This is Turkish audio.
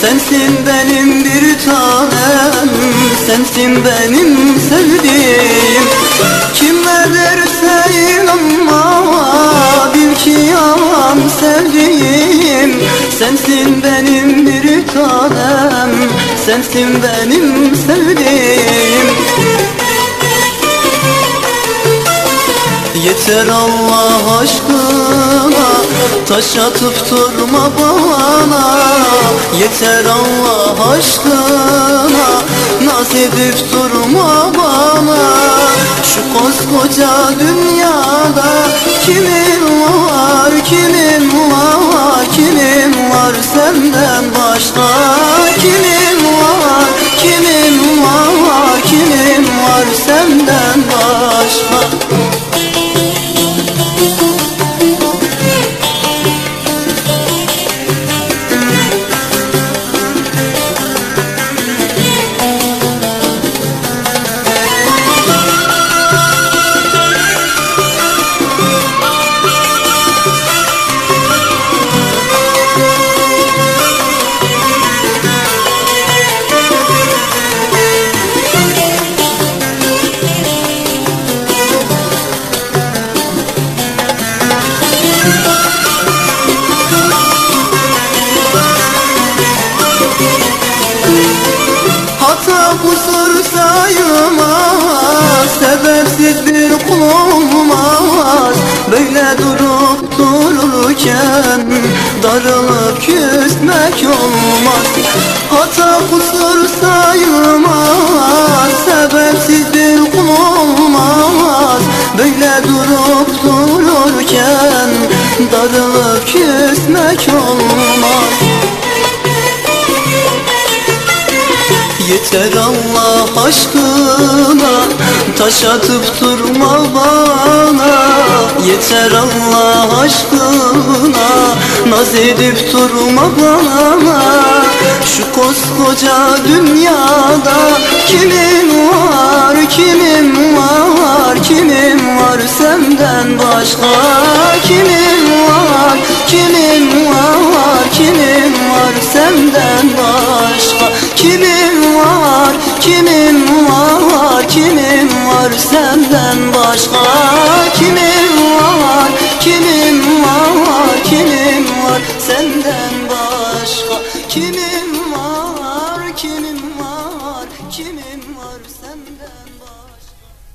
Sensin benim bir tanem Sensin benim sevdiğim. Kim ne derse inanma Bil ki yalan sevdiğim Sensin benim bir tanem Sensin benim sevdiğim Yeter Allah aşkına Taş atıp durma bana. Yeter Allah aşkına Naz edip durma bana. Şu koskoca dünyada Kimin var, kimin var Kimin var senden başka? Kimin var, kimin var Kimin var senden başka sayılmaz Sebepsiz bir kul olmaz. Böyle durup dururken Darılıp küsmek olmaz. Hata kusur sayılmaz. Sebepsiz bir kul olmaz. Böyle durup dururken Darılıp küsmek olmaz. Yeter Allah aşkına Taş atıp durma bana. Yeter Allah aşkına Naz edip durma bana. Şu koskoca dünyada Kimin var, kimin var Kimin var senden başka? Kimin var, kimin var Kimin var senden Kimi